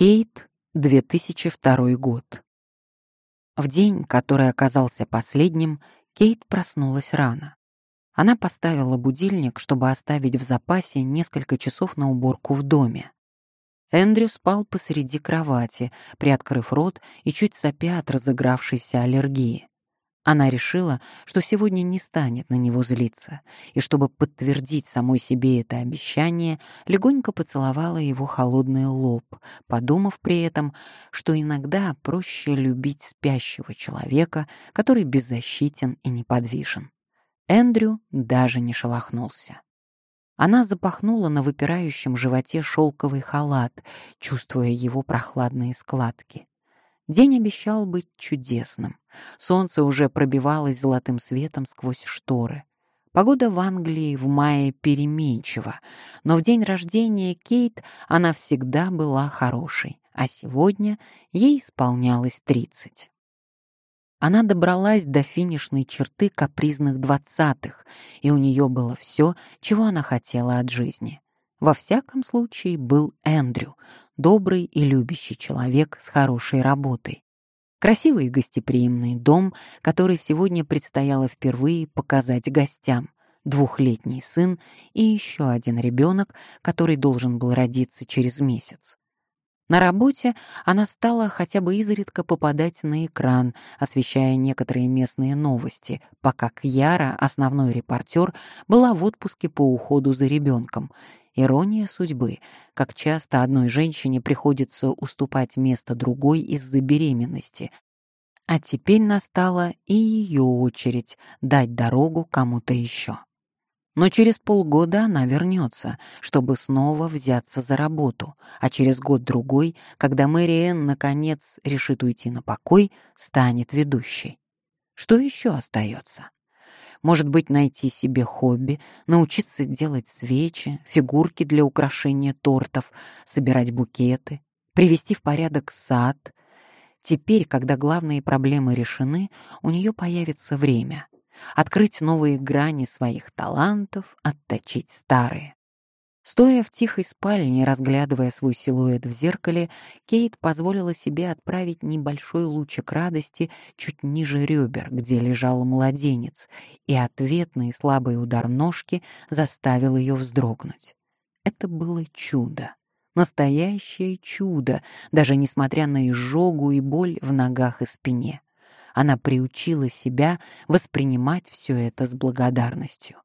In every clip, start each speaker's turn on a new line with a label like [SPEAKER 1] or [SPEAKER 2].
[SPEAKER 1] Кейт, 2002 год. В день, который оказался последним, Кейт проснулась рано. Она поставила будильник, чтобы оставить в запасе несколько часов на уборку в доме. Эндрю спал посреди кровати, приоткрыв рот и чуть сопя от разыгравшейся аллергии. Она решила, что сегодня не станет на него злиться, и чтобы подтвердить самой себе это обещание, легонько поцеловала его холодный лоб, подумав при этом, что иногда проще любить спящего человека, который беззащитен и неподвижен. Эндрю даже не шелохнулся. Она запахнула на выпирающем животе шелковый халат, чувствуя его прохладные складки. День обещал быть чудесным. Солнце уже пробивалось золотым светом сквозь шторы. Погода в Англии в мае переменчива, но в день рождения Кейт она всегда была хорошей, а сегодня ей исполнялось тридцать. Она добралась до финишной черты капризных двадцатых, и у нее было все, чего она хотела от жизни. Во всяком случае, был Эндрю, добрый и любящий человек с хорошей работой. Красивый и гостеприимный дом, который сегодня предстояло впервые показать гостям, двухлетний сын и еще один ребенок, который должен был родиться через месяц. На работе она стала хотя бы изредка попадать на экран, освещая некоторые местные новости, пока Кьяра, основной репортер, была в отпуске по уходу за ребенком, Ирония судьбы, как часто одной женщине приходится уступать место другой из-за беременности. А теперь настала и ее очередь дать дорогу кому-то еще. Но через полгода она вернется, чтобы снова взяться за работу, а через год-другой, когда Мэри Энн наконец решит уйти на покой, станет ведущей. Что еще остается? Может быть, найти себе хобби, научиться делать свечи, фигурки для украшения тортов, собирать букеты, привести в порядок сад. Теперь, когда главные проблемы решены, у нее появится время открыть новые грани своих талантов, отточить старые. Стоя в тихой спальне и разглядывая свой силуэт в зеркале, Кейт позволила себе отправить небольшой лучик радости чуть ниже ребер, где лежал младенец, и ответный слабый удар ножки заставил ее вздрогнуть. Это было чудо. Настоящее чудо, даже несмотря на изжогу и боль в ногах и спине. Она приучила себя воспринимать все это с благодарностью.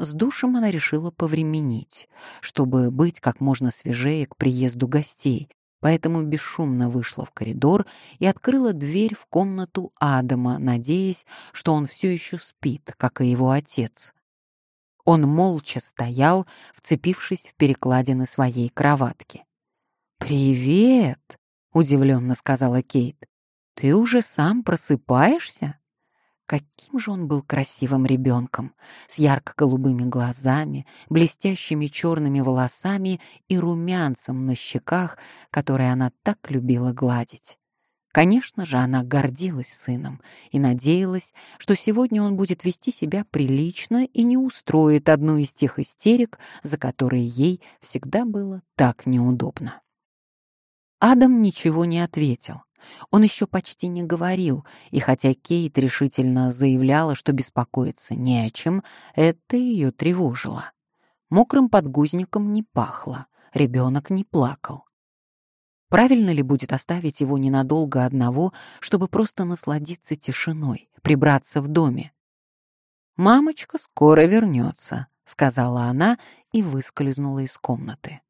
[SPEAKER 1] С душем она решила повременить, чтобы быть как можно свежее к приезду гостей, поэтому бесшумно вышла в коридор и открыла дверь в комнату Адама, надеясь, что он все еще спит, как и его отец. Он молча стоял, вцепившись в перекладины своей кроватки. «Привет!» — удивленно сказала Кейт. «Ты уже сам просыпаешься?» Каким же он был красивым ребенком, с ярко-голубыми глазами, блестящими черными волосами и румянцем на щеках, которые она так любила гладить. Конечно же, она гордилась сыном и надеялась, что сегодня он будет вести себя прилично и не устроит одну из тех истерик, за которые ей всегда было так неудобно. Адам ничего не ответил. Он еще почти не говорил, и хотя Кейт решительно заявляла, что беспокоиться не о чем, это ее тревожило. Мокрым подгузником не пахло, ребенок не плакал. Правильно ли будет оставить его ненадолго одного, чтобы просто насладиться тишиной, прибраться в доме? «Мамочка скоро вернется», — сказала она и выскользнула из комнаты.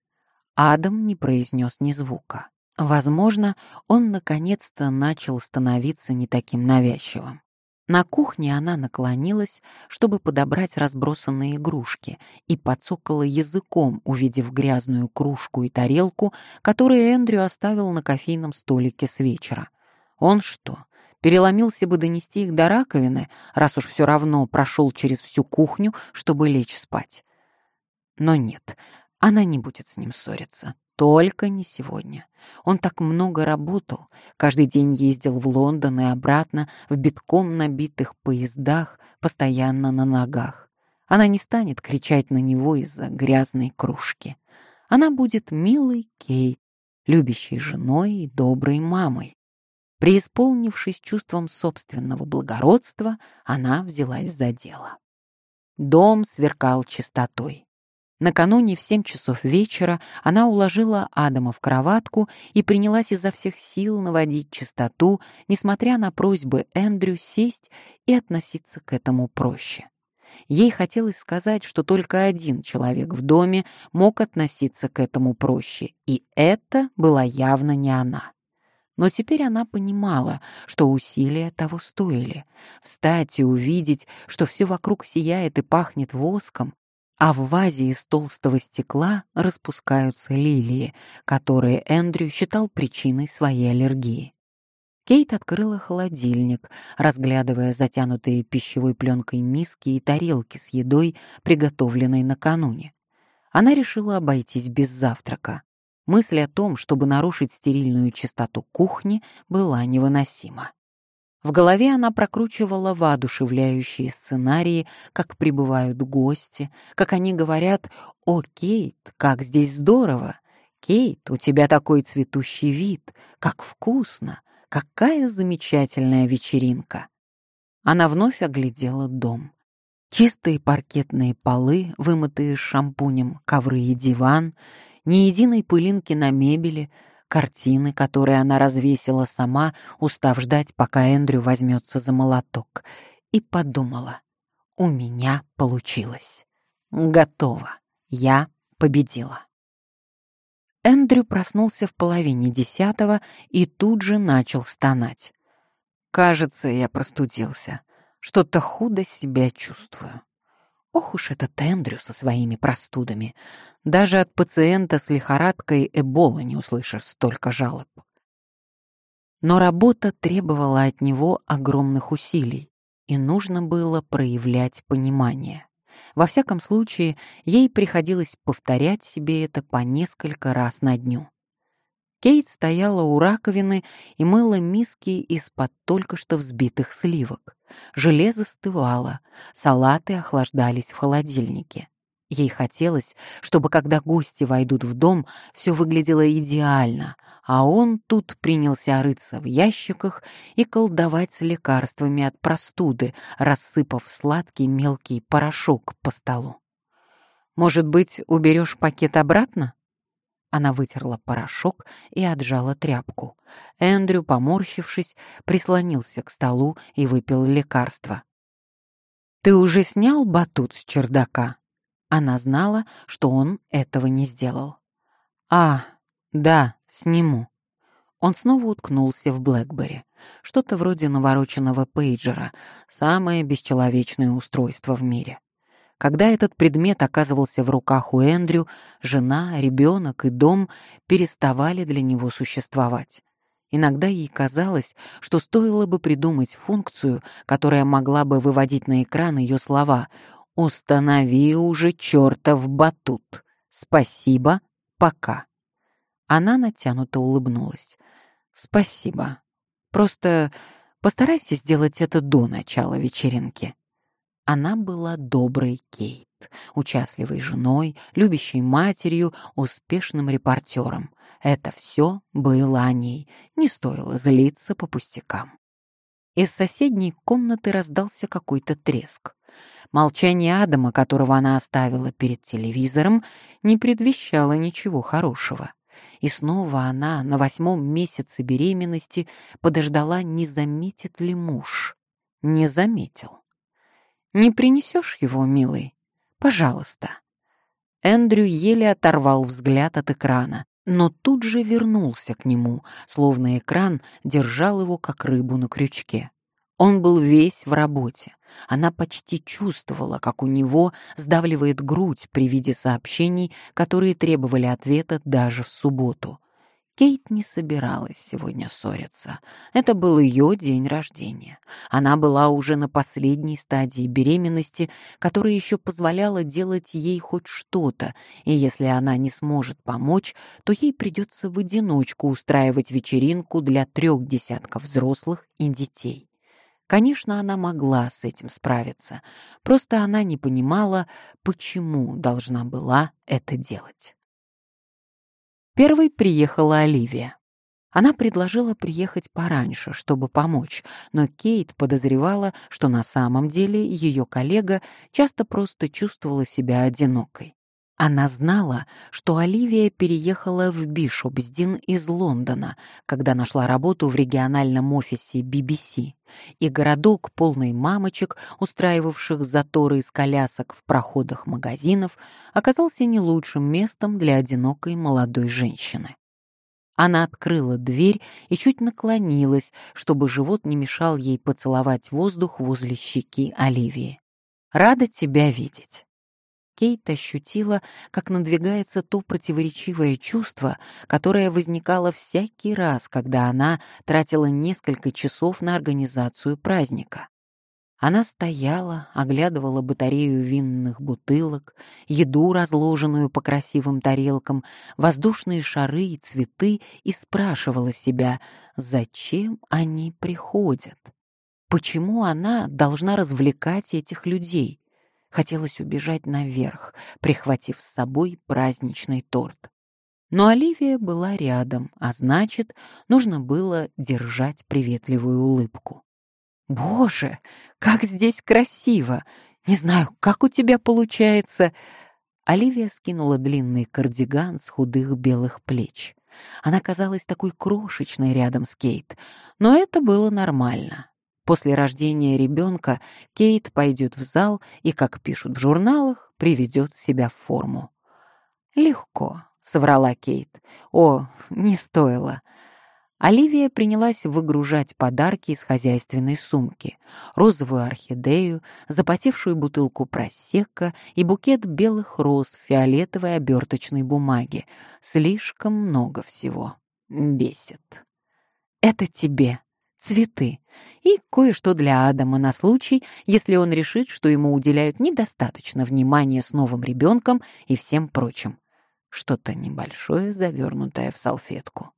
[SPEAKER 1] Адам не произнес ни звука. Возможно, он наконец-то начал становиться не таким навязчивым. На кухне она наклонилась, чтобы подобрать разбросанные игрушки, и подсокала языком, увидев грязную кружку и тарелку, которые Эндрю оставил на кофейном столике с вечера. Он что, переломился бы донести их до раковины, раз уж все равно прошел через всю кухню, чтобы лечь спать? Но нет, она не будет с ним ссориться. Только не сегодня. Он так много работал, каждый день ездил в Лондон и обратно в битком набитых поездах, постоянно на ногах. Она не станет кричать на него из-за грязной кружки. Она будет милой Кейт, любящей женой и доброй мамой. Преисполнившись чувством собственного благородства, она взялась за дело. Дом сверкал чистотой. Накануне в семь часов вечера она уложила Адама в кроватку и принялась изо всех сил наводить чистоту, несмотря на просьбы Эндрю сесть и относиться к этому проще. Ей хотелось сказать, что только один человек в доме мог относиться к этому проще, и это была явно не она. Но теперь она понимала, что усилия того стоили. Встать и увидеть, что все вокруг сияет и пахнет воском, а в вазе из толстого стекла распускаются лилии, которые Эндрю считал причиной своей аллергии. Кейт открыла холодильник, разглядывая затянутые пищевой пленкой миски и тарелки с едой, приготовленной накануне. Она решила обойтись без завтрака. Мысль о том, чтобы нарушить стерильную чистоту кухни, была невыносима. В голове она прокручивала воодушевляющие сценарии, как прибывают гости, как они говорят «О, Кейт, как здесь здорово! Кейт, у тебя такой цветущий вид! Как вкусно! Какая замечательная вечеринка!» Она вновь оглядела дом. Чистые паркетные полы, вымытые шампунем, ковры и диван — ни единой пылинки на мебели, картины, которые она развесила сама, устав ждать, пока Эндрю возьмется за молоток, и подумала, у меня получилось. Готово. Я победила. Эндрю проснулся в половине десятого и тут же начал стонать. «Кажется, я простудился. Что-то худо себя чувствую». Ох уж этот Эндрю со своими простудами. Даже от пациента с лихорадкой Эбола не услышишь столько жалоб. Но работа требовала от него огромных усилий, и нужно было проявлять понимание. Во всяком случае, ей приходилось повторять себе это по несколько раз на дню. Кейт стояла у раковины и мыла миски из-под только что взбитых сливок. Желе застывало, салаты охлаждались в холодильнике. Ей хотелось, чтобы когда гости войдут в дом, все выглядело идеально, а он тут принялся рыться в ящиках и колдовать с лекарствами от простуды, рассыпав сладкий мелкий порошок по столу. «Может быть, уберешь пакет обратно?» Она вытерла порошок и отжала тряпку. Эндрю, поморщившись, прислонился к столу и выпил лекарство. «Ты уже снял батут с чердака?» Она знала, что он этого не сделал. «А, да, сниму». Он снова уткнулся в Блэкбери. Что-то вроде навороченного пейджера, самое бесчеловечное устройство в мире. Когда этот предмет оказывался в руках у Эндрю, жена, ребенок и дом переставали для него существовать. Иногда ей казалось, что стоило бы придумать функцию, которая могла бы выводить на экран ее слова «Установи уже чертов батут! Спасибо, пока!» Она натянуто улыбнулась. «Спасибо. Просто постарайся сделать это до начала вечеринки». Она была доброй Кейт, участливой женой, любящей матерью, успешным репортером. Это все было о ней, не стоило злиться по пустякам. Из соседней комнаты раздался какой-то треск. Молчание Адама, которого она оставила перед телевизором, не предвещало ничего хорошего. И снова она на восьмом месяце беременности подождала, не заметит ли муж. Не заметил. Не принесешь его, милый? Пожалуйста». Эндрю еле оторвал взгляд от экрана, но тут же вернулся к нему, словно экран держал его как рыбу на крючке. Он был весь в работе. Она почти чувствовала, как у него сдавливает грудь при виде сообщений, которые требовали ответа даже в субботу. Кейт не собиралась сегодня ссориться. Это был ее день рождения. Она была уже на последней стадии беременности, которая еще позволяла делать ей хоть что-то, и если она не сможет помочь, то ей придется в одиночку устраивать вечеринку для трех десятков взрослых и детей. Конечно, она могла с этим справиться, просто она не понимала, почему должна была это делать. Первой приехала Оливия. Она предложила приехать пораньше, чтобы помочь, но Кейт подозревала, что на самом деле ее коллега часто просто чувствовала себя одинокой. Она знала, что Оливия переехала в Бишопсдин из Лондона, когда нашла работу в региональном офисе BBC, и городок, полный мамочек, устраивавших заторы из колясок в проходах магазинов, оказался не лучшим местом для одинокой молодой женщины. Она открыла дверь и чуть наклонилась, чтобы живот не мешал ей поцеловать воздух возле щеки Оливии. «Рада тебя видеть». Кейт ощутила, как надвигается то противоречивое чувство, которое возникало всякий раз, когда она тратила несколько часов на организацию праздника. Она стояла, оглядывала батарею винных бутылок, еду, разложенную по красивым тарелкам, воздушные шары и цветы, и спрашивала себя, зачем они приходят? Почему она должна развлекать этих людей? Хотелось убежать наверх, прихватив с собой праздничный торт. Но Оливия была рядом, а значит, нужно было держать приветливую улыбку. «Боже, как здесь красиво! Не знаю, как у тебя получается!» Оливия скинула длинный кардиган с худых белых плеч. Она казалась такой крошечной рядом с Кейт, но это было нормально. После рождения ребенка Кейт пойдет в зал и, как пишут в журналах, приведет себя в форму. «Легко», — соврала Кейт. «О, не стоило. Оливия принялась выгружать подарки из хозяйственной сумки. Розовую орхидею, запотевшую бутылку просека и букет белых роз в фиолетовой оберточной бумаге. Слишком много всего. Бесит. «Это тебе», цветы и кое-что для Адама на случай, если он решит, что ему уделяют недостаточно внимания с новым ребенком и всем прочим. Что-то небольшое, завернутое в салфетку.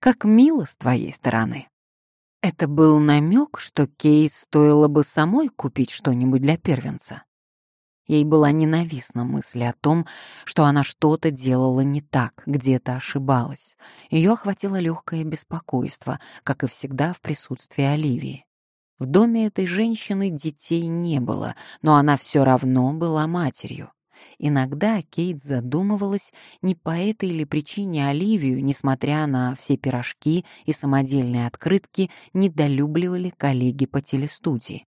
[SPEAKER 1] Как мило с твоей стороны. Это был намек, что Кейт стоило бы самой купить что-нибудь для первенца. Ей была ненавистна мысль о том, что она что-то делала не так, где-то ошибалась. Ее охватило легкое беспокойство, как и всегда в присутствии Оливии. В доме этой женщины детей не было, но она все равно была матерью. Иногда Кейт задумывалась, не по этой ли причине Оливию, несмотря на все пирожки и самодельные открытки, недолюбливали коллеги по телестудии.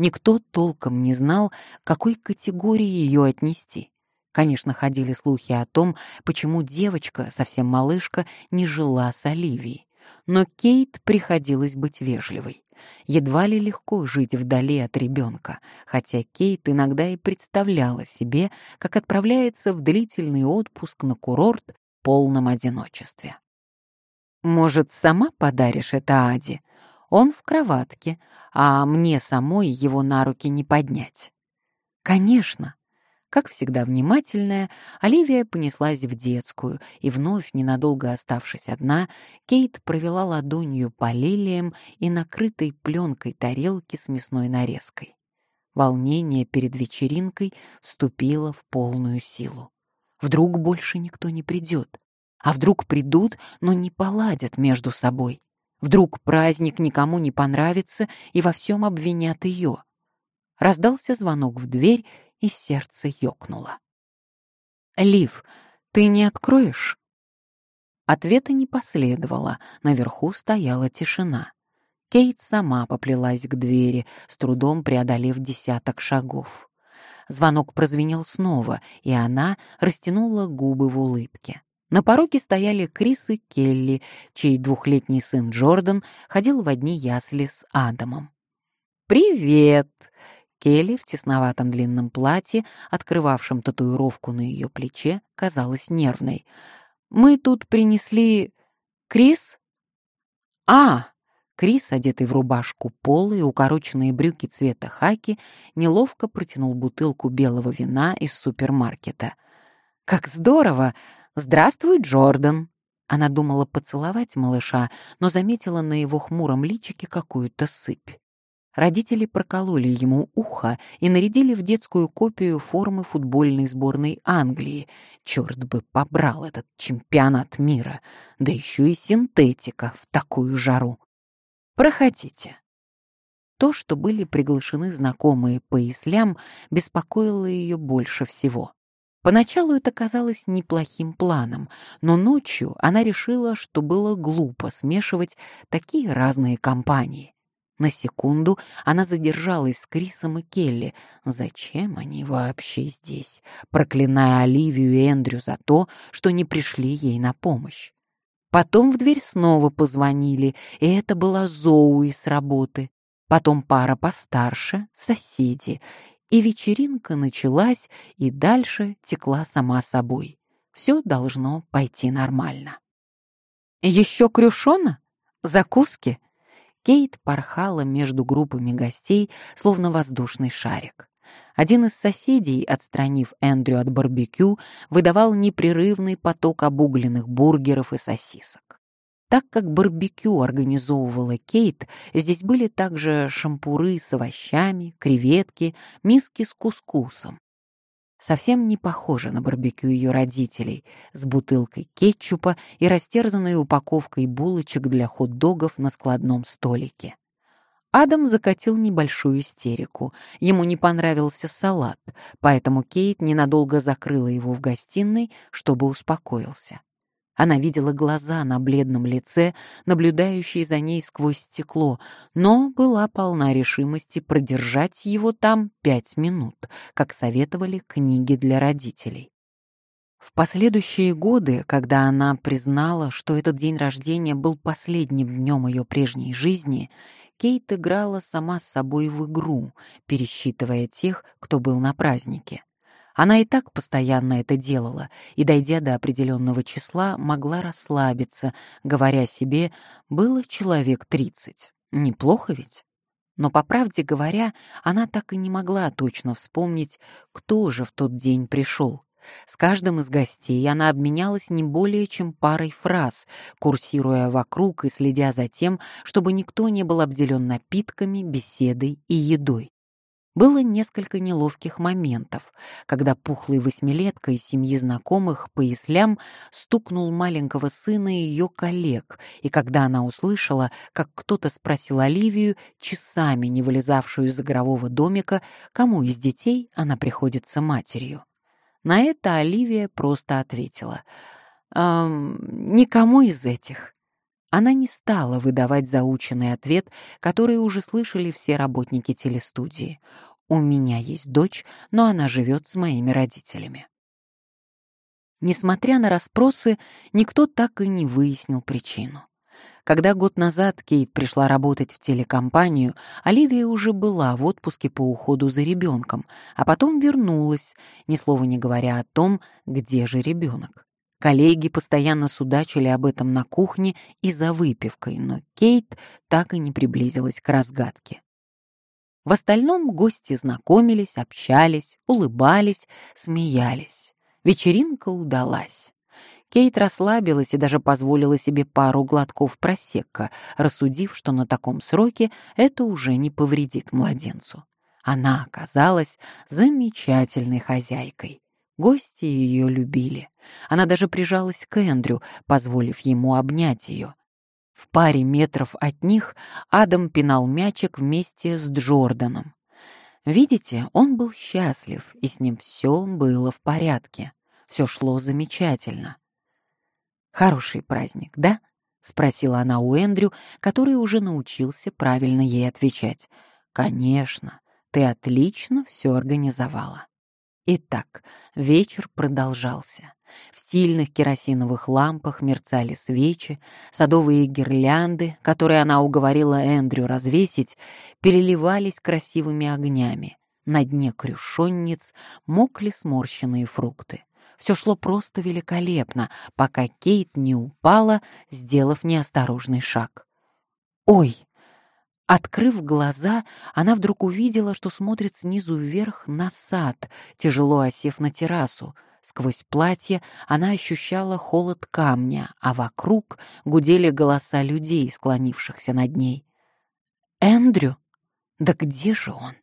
[SPEAKER 1] Никто толком не знал, какой категории ее отнести. Конечно, ходили слухи о том, почему девочка, совсем малышка, не жила с Оливией. Но Кейт приходилось быть вежливой. Едва ли легко жить вдали от ребенка, хотя Кейт иногда и представляла себе, как отправляется в длительный отпуск на курорт в полном одиночестве. «Может, сама подаришь это Аде? Он в кроватке, а мне самой его на руки не поднять». «Конечно!» Как всегда внимательная, Оливия понеслась в детскую, и вновь, ненадолго оставшись одна, Кейт провела ладонью по лилиям и накрытой пленкой тарелки с мясной нарезкой. Волнение перед вечеринкой вступило в полную силу. Вдруг больше никто не придет. А вдруг придут, но не поладят между собой. Вдруг праздник никому не понравится и во всем обвинят ее. Раздался звонок в дверь, и сердце ёкнуло. «Лив, ты не откроешь?» Ответа не последовало, наверху стояла тишина. Кейт сама поплелась к двери, с трудом преодолев десяток шагов. Звонок прозвенел снова, и она растянула губы в улыбке. На пороге стояли Крис и Келли, чей двухлетний сын Джордан ходил в одни ясли с Адамом. «Привет!» Келли в тесноватом длинном платье, открывавшем татуировку на ее плече, казалась нервной. «Мы тут принесли... Крис?» «А!» Крис, одетый в рубашку полы и укороченные брюки цвета хаки, неловко протянул бутылку белого вина из супермаркета. «Как здорово! Здравствуй, Джордан!» Она думала поцеловать малыша, но заметила на его хмуром личике какую-то сыпь. Родители прокололи ему ухо и нарядили в детскую копию формы футбольной сборной Англии. Черт бы побрал этот чемпионат мира, да еще и синтетика в такую жару. Проходите. То, что были приглашены знакомые по ислям, беспокоило ее больше всего. Поначалу это казалось неплохим планом, но ночью она решила, что было глупо смешивать такие разные компании. На секунду она задержалась с Крисом и Келли. Зачем они вообще здесь? Проклиная Оливию и Эндрю за то, что не пришли ей на помощь. Потом в дверь снова позвонили, и это была Зоуи с работы. Потом пара постарше, соседи, и вечеринка началась, и дальше текла сама собой. Все должно пойти нормально. «Еще крюшона? Закуски?» Кейт порхала между группами гостей, словно воздушный шарик. Один из соседей, отстранив Эндрю от барбекю, выдавал непрерывный поток обугленных бургеров и сосисок. Так как барбекю организовывала Кейт, здесь были также шампуры с овощами, креветки, миски с кускусом. Совсем не похоже на барбекю ее родителей, с бутылкой кетчупа и растерзанной упаковкой булочек для хот-догов на складном столике. Адам закатил небольшую истерику. Ему не понравился салат, поэтому Кейт ненадолго закрыла его в гостиной, чтобы успокоился. Она видела глаза на бледном лице, наблюдающие за ней сквозь стекло, но была полна решимости продержать его там пять минут, как советовали книги для родителей. В последующие годы, когда она признала, что этот день рождения был последним днем ее прежней жизни, Кейт играла сама с собой в игру, пересчитывая тех, кто был на празднике. Она и так постоянно это делала, и, дойдя до определенного числа, могла расслабиться, говоря себе, было человек тридцать. Неплохо ведь? Но, по правде говоря, она так и не могла точно вспомнить, кто же в тот день пришел. С каждым из гостей она обменялась не более чем парой фраз, курсируя вокруг и следя за тем, чтобы никто не был обделен напитками, беседой и едой. Было несколько неловких моментов, когда пухлый восьмилетка из семьи знакомых по ислям стукнул маленького сына и ее коллег, и когда она услышала, как кто-то спросил Оливию, часами не вылезавшую из игрового домика, кому из детей она приходится матерью. На это Оливия просто ответила «Эм, «Никому из этих». Она не стала выдавать заученный ответ, который уже слышали все работники телестудии. «У меня есть дочь, но она живет с моими родителями». Несмотря на расспросы, никто так и не выяснил причину. Когда год назад Кейт пришла работать в телекомпанию, Оливия уже была в отпуске по уходу за ребенком, а потом вернулась, ни слова не говоря о том, где же ребенок. Коллеги постоянно судачили об этом на кухне и за выпивкой, но Кейт так и не приблизилась к разгадке. В остальном гости знакомились, общались, улыбались, смеялись. Вечеринка удалась. Кейт расслабилась и даже позволила себе пару глотков просекка, рассудив, что на таком сроке это уже не повредит младенцу. Она оказалась замечательной хозяйкой. Гости ее любили. Она даже прижалась к Эндрю, позволив ему обнять ее. В паре метров от них Адам пинал мячик вместе с Джорданом. Видите, он был счастлив, и с ним все было в порядке. Все шло замечательно. «Хороший праздник, да?» — спросила она у Эндрю, который уже научился правильно ей отвечать. «Конечно, ты отлично все организовала». Итак, вечер продолжался. В стильных керосиновых лампах мерцали свечи, садовые гирлянды, которые она уговорила Эндрю развесить, переливались красивыми огнями. На дне крюшонниц мокли сморщенные фрукты. Все шло просто великолепно, пока Кейт не упала, сделав неосторожный шаг. «Ой!» Открыв глаза, она вдруг увидела, что смотрит снизу вверх на сад, тяжело осев на террасу. Сквозь платье она ощущала холод камня, а вокруг гудели голоса людей, склонившихся над ней. «Эндрю?» Да где же он?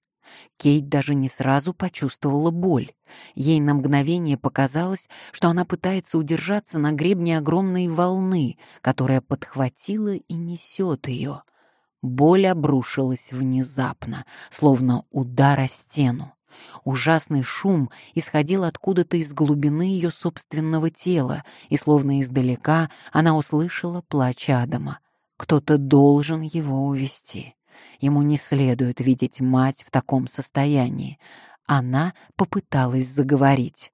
[SPEAKER 1] Кейт даже не сразу почувствовала боль. Ей на мгновение показалось, что она пытается удержаться на гребне огромной волны, которая подхватила и несет ее. Боль обрушилась внезапно, словно удар о стену. Ужасный шум исходил откуда-то из глубины ее собственного тела, и словно издалека она услышала плач Адама. Кто-то должен его увести. Ему не следует видеть мать в таком состоянии. Она попыталась заговорить.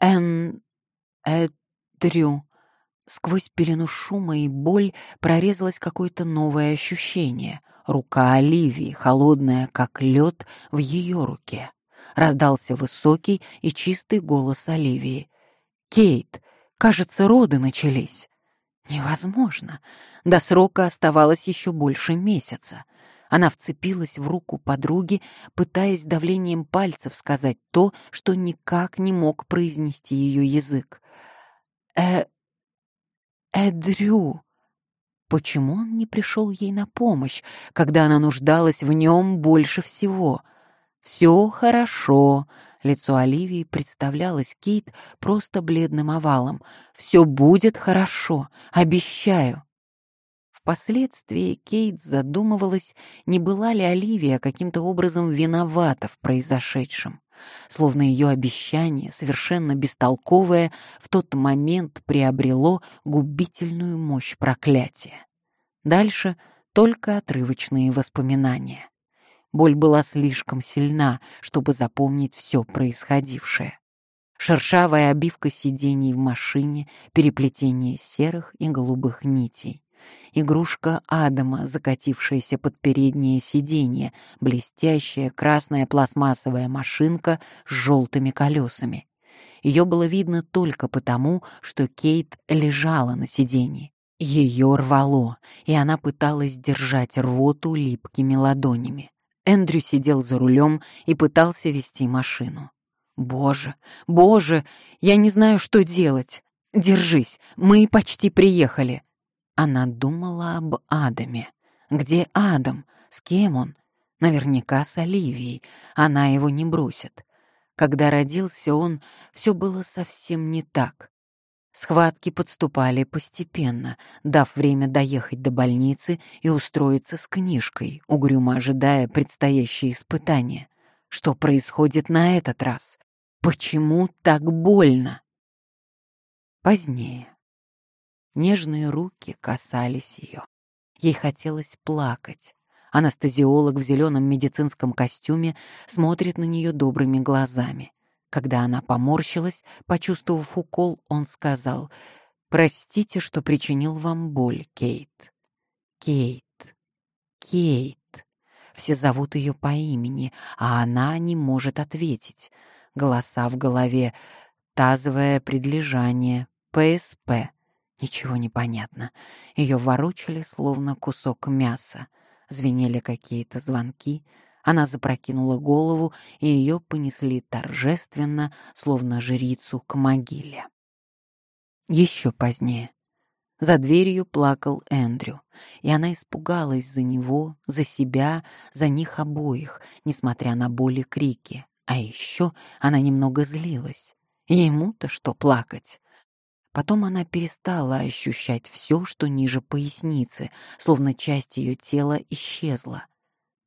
[SPEAKER 1] «Эн... Эдрю...» Сквозь пелену шума и боль прорезалось какое-то новое ощущение. Рука Оливии, холодная, как лед, в ее руке. Раздался высокий и чистый голос Оливии. «Кейт, кажется, роды начались». Невозможно. До срока оставалось еще больше месяца. Она вцепилась в руку подруги, пытаясь давлением пальцев сказать то, что никак не мог произнести ее язык. «Э... Эдрю...» Почему он не пришел ей на помощь, когда она нуждалась в нем больше всего? «Все хорошо», — лицо Оливии представлялось Кейт просто бледным овалом. «Все будет хорошо, обещаю». Впоследствии Кейт задумывалась, не была ли Оливия каким-то образом виновата в произошедшем. Словно ее обещание, совершенно бестолковое, в тот момент приобрело губительную мощь проклятия. Дальше только отрывочные воспоминания. Боль была слишком сильна, чтобы запомнить все происходившее. Шершавая обивка сидений в машине, переплетение серых и голубых нитей игрушка Адама, закатившаяся под переднее сиденье, блестящая красная пластмассовая машинка с желтыми колесами. Ее было видно только потому, что Кейт лежала на сиденье. Ее рвало, и она пыталась держать рвоту липкими ладонями. Эндрю сидел за рулем и пытался вести машину. «Боже, боже, я не знаю, что делать. Держись, мы почти приехали». Она думала об Адаме. Где Адам? С кем он? Наверняка с Оливией. Она его не бросит. Когда родился он, все было совсем не так. Схватки подступали постепенно, дав время доехать до больницы и устроиться с книжкой, угрюмо ожидая предстоящие испытания. Что происходит на этот раз? Почему так больно? Позднее. Нежные руки касались ее. Ей хотелось плакать. Анестезиолог в зеленом медицинском костюме смотрит на нее добрыми глазами. Когда она поморщилась, почувствовав укол, он сказал, «Простите, что причинил вам боль, Кейт». Кейт, Кейт. Все зовут ее по имени, а она не может ответить. Голоса в голове, тазовое предлежание, ПСП — Ничего не понятно. Ее ворочали, словно кусок мяса. Звенели какие-то звонки. Она запрокинула голову, и ее понесли торжественно, словно жрицу к могиле. Еще позднее. За дверью плакал Эндрю, и она испугалась за него, за себя, за них обоих, несмотря на боль и крики. А еще она немного злилась. Ему-то что плакать? Потом она перестала ощущать все, что ниже поясницы, словно часть ее тела исчезла.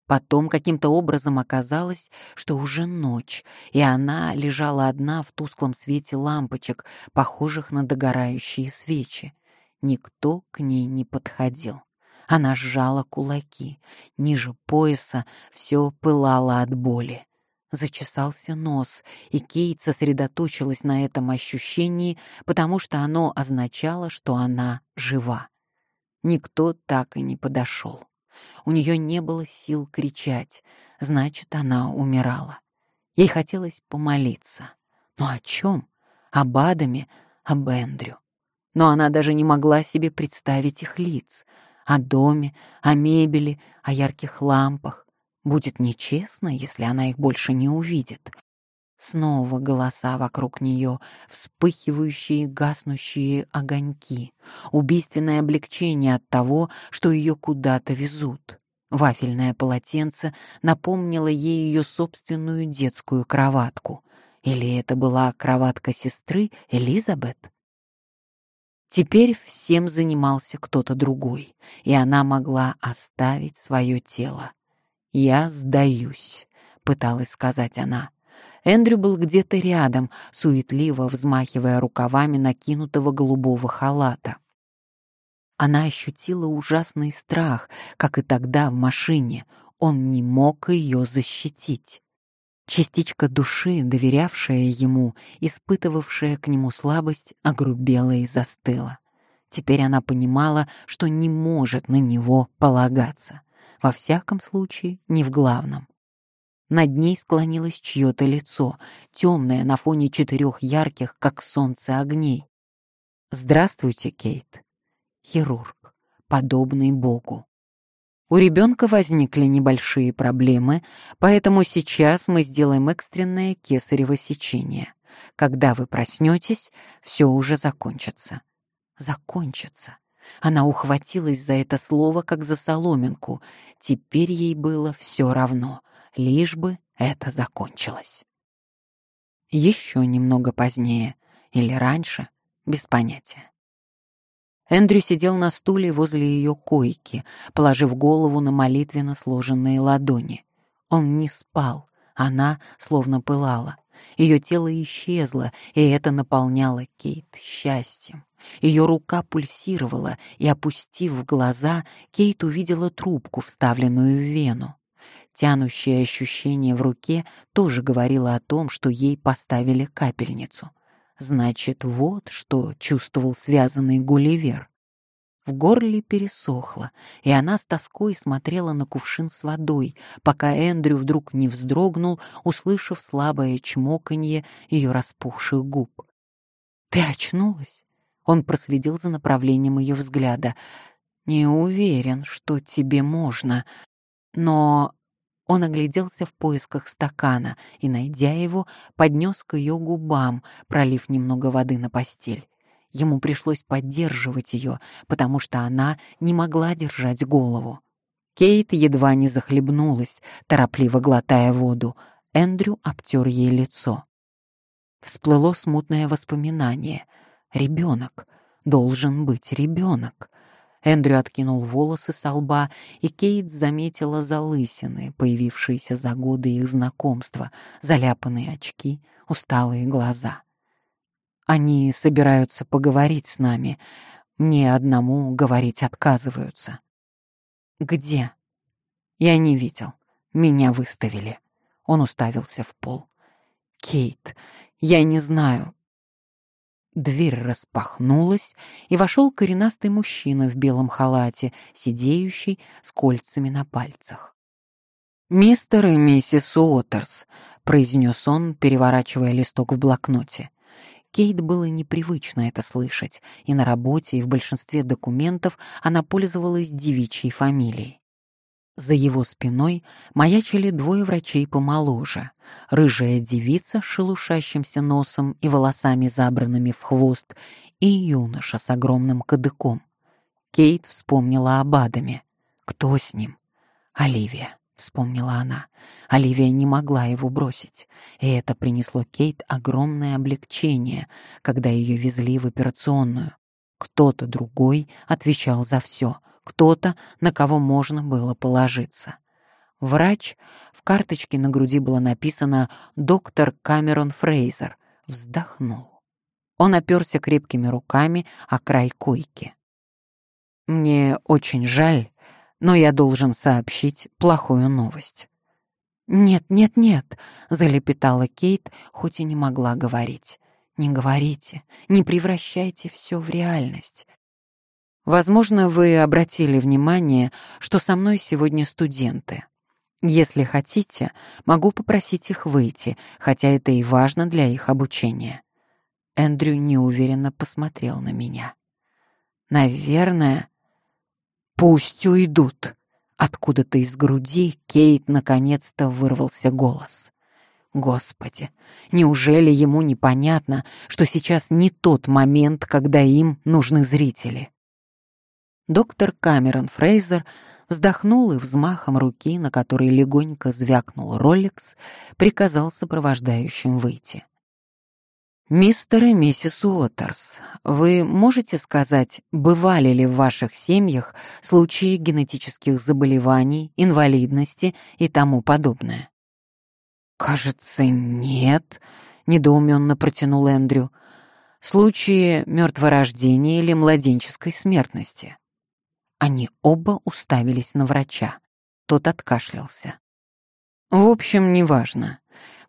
[SPEAKER 1] Потом каким-то образом оказалось, что уже ночь, и она лежала одна в тусклом свете лампочек, похожих на догорающие свечи. Никто к ней не подходил. Она сжала кулаки. Ниже пояса все пылало от боли. Зачесался нос, и Кейт сосредоточилась на этом ощущении, потому что оно означало, что она жива. Никто так и не подошел. У нее не было сил кричать, значит, она умирала. Ей хотелось помолиться. Но о чем? Об Адаме, об Эндрю. Но она даже не могла себе представить их лиц. О доме, о мебели, о ярких лампах, Будет нечестно, если она их больше не увидит. Снова голоса вокруг нее, вспыхивающие, гаснущие огоньки, убийственное облегчение от того, что ее куда-то везут. Вафельное полотенце напомнило ей ее собственную детскую кроватку. Или это была кроватка сестры Элизабет? Теперь всем занимался кто-то другой, и она могла оставить свое тело. «Я сдаюсь», — пыталась сказать она. Эндрю был где-то рядом, суетливо взмахивая рукавами накинутого голубого халата. Она ощутила ужасный страх, как и тогда в машине. Он не мог ее защитить. Частичка души, доверявшая ему, испытывавшая к нему слабость, огрубела и застыла. Теперь она понимала, что не может на него полагаться. Во всяком случае, не в главном. Над ней склонилось чье-то лицо, темное на фоне четырех ярких, как солнце, огней. «Здравствуйте, Кейт». Хирург, подобный Богу. У ребенка возникли небольшие проблемы, поэтому сейчас мы сделаем экстренное кесарево сечение. Когда вы проснетесь, все уже закончится. Закончится. Она ухватилась за это слово, как за соломинку. Теперь ей было все равно, лишь бы это закончилось. Еще немного позднее или раньше, без понятия. Эндрю сидел на стуле возле ее койки, положив голову на молитвенно сложенные ладони. Он не спал, она словно пылала. Ее тело исчезло, и это наполняло Кейт счастьем. Ее рука пульсировала, и, опустив глаза, Кейт увидела трубку, вставленную в вену. Тянущее ощущение в руке тоже говорило о том, что ей поставили капельницу. Значит, вот что чувствовал связанный Гулливер. В горле пересохло, и она с тоской смотрела на кувшин с водой, пока Эндрю вдруг не вздрогнул, услышав слабое чмоканье ее распухших губ. «Ты очнулась?» Он проследил за направлением ее взгляда. «Не уверен, что тебе можно, но он огляделся в поисках стакана и, найдя его, поднес к ее губам, пролив немного воды на постель. Ему пришлось поддерживать ее, потому что она не могла держать голову. Кейт едва не захлебнулась, торопливо глотая воду. Эндрю обтер ей лицо. Всплыло смутное воспоминание. Ребенок. Должен быть ребенок. Эндрю откинул волосы со лба, и Кейт заметила залысины, появившиеся за годы их знакомства, заляпанные очки, усталые глаза. «Они собираются поговорить с нами. Мне одному говорить отказываются». «Где?» «Я не видел. Меня выставили». Он уставился в пол. «Кейт, я не знаю, Дверь распахнулась, и вошел коренастый мужчина в белом халате, сидеющий с кольцами на пальцах. «Мистер и миссис Уотерс», — произнес он, переворачивая листок в блокноте. Кейт было непривычно это слышать, и на работе, и в большинстве документов она пользовалась девичьей фамилией. За его спиной маячили двое врачей помоложе. Рыжая девица с шелушащимся носом и волосами забранными в хвост и юноша с огромным кадыком. Кейт вспомнила об Адаме. Кто с ним? Оливия, вспомнила она. Оливия не могла его бросить, и это принесло Кейт огромное облегчение, когда ее везли в операционную. Кто-то другой отвечал за все — кто-то, на кого можно было положиться. Врач, в карточке на груди было написано «Доктор Камерон Фрейзер», вздохнул. Он оперся крепкими руками о край койки. «Мне очень жаль, но я должен сообщить плохую новость». «Нет, нет, нет», — залепетала Кейт, хоть и не могла говорить. «Не говорите, не превращайте все в реальность. Возможно, вы обратили внимание, что со мной сегодня студенты. Если хотите, могу попросить их выйти, хотя это и важно для их обучения. Эндрю неуверенно посмотрел на меня. Наверное, пусть уйдут. Откуда-то из груди Кейт наконец-то вырвался голос. Господи, неужели ему непонятно, что сейчас не тот момент, когда им нужны зрители? Доктор Камерон Фрейзер вздохнул и взмахом руки, на которой легонько звякнул Роликс, приказал сопровождающим выйти. «Мистер и миссис Уотерс, вы можете сказать, бывали ли в ваших семьях случаи генетических заболеваний, инвалидности и тому подобное?» «Кажется, нет», — недоуменно протянул Эндрю. «Случаи мертворождения или младенческой смертности?» Они оба уставились на врача. Тот откашлялся. «В общем, неважно.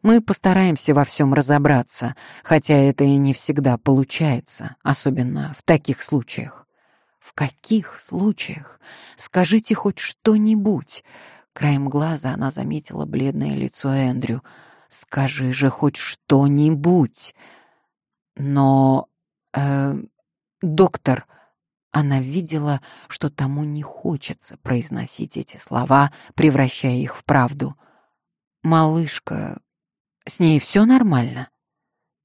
[SPEAKER 1] Мы постараемся во всем разобраться, хотя это и не всегда получается, особенно в таких случаях. В каких случаях? Скажите хоть что-нибудь. Краем глаза она заметила бледное лицо Эндрю. Скажи же хоть что-нибудь. Но... Э, доктор... Она видела, что тому не хочется произносить эти слова, превращая их в правду. «Малышка, с ней все нормально?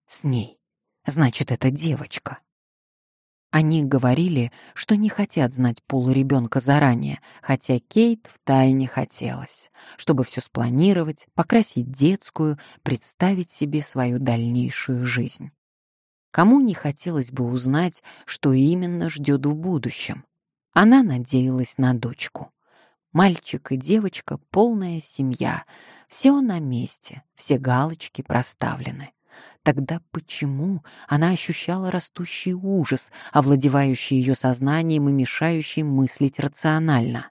[SPEAKER 1] С ней. Значит, это девочка. Они говорили, что не хотят знать пол ребенка заранее, хотя Кейт втайне хотелось, чтобы все спланировать, покрасить детскую, представить себе свою дальнейшую жизнь. Кому не хотелось бы узнать, что именно ждет в будущем? Она надеялась на дочку. Мальчик и девочка — полная семья — все на месте, все галочки проставлены. Тогда почему она ощущала растущий ужас, овладевающий ее сознанием и мешающий мыслить рационально?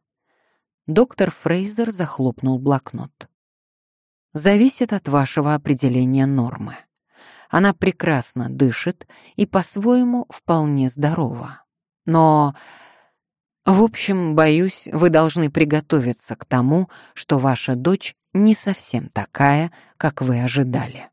[SPEAKER 1] Доктор Фрейзер захлопнул блокнот. «Зависит от вашего определения нормы. Она прекрасно дышит и по-своему вполне здорова. Но в общем, боюсь, вы должны приготовиться к тому, что ваша дочь не совсем такая, как вы ожидали.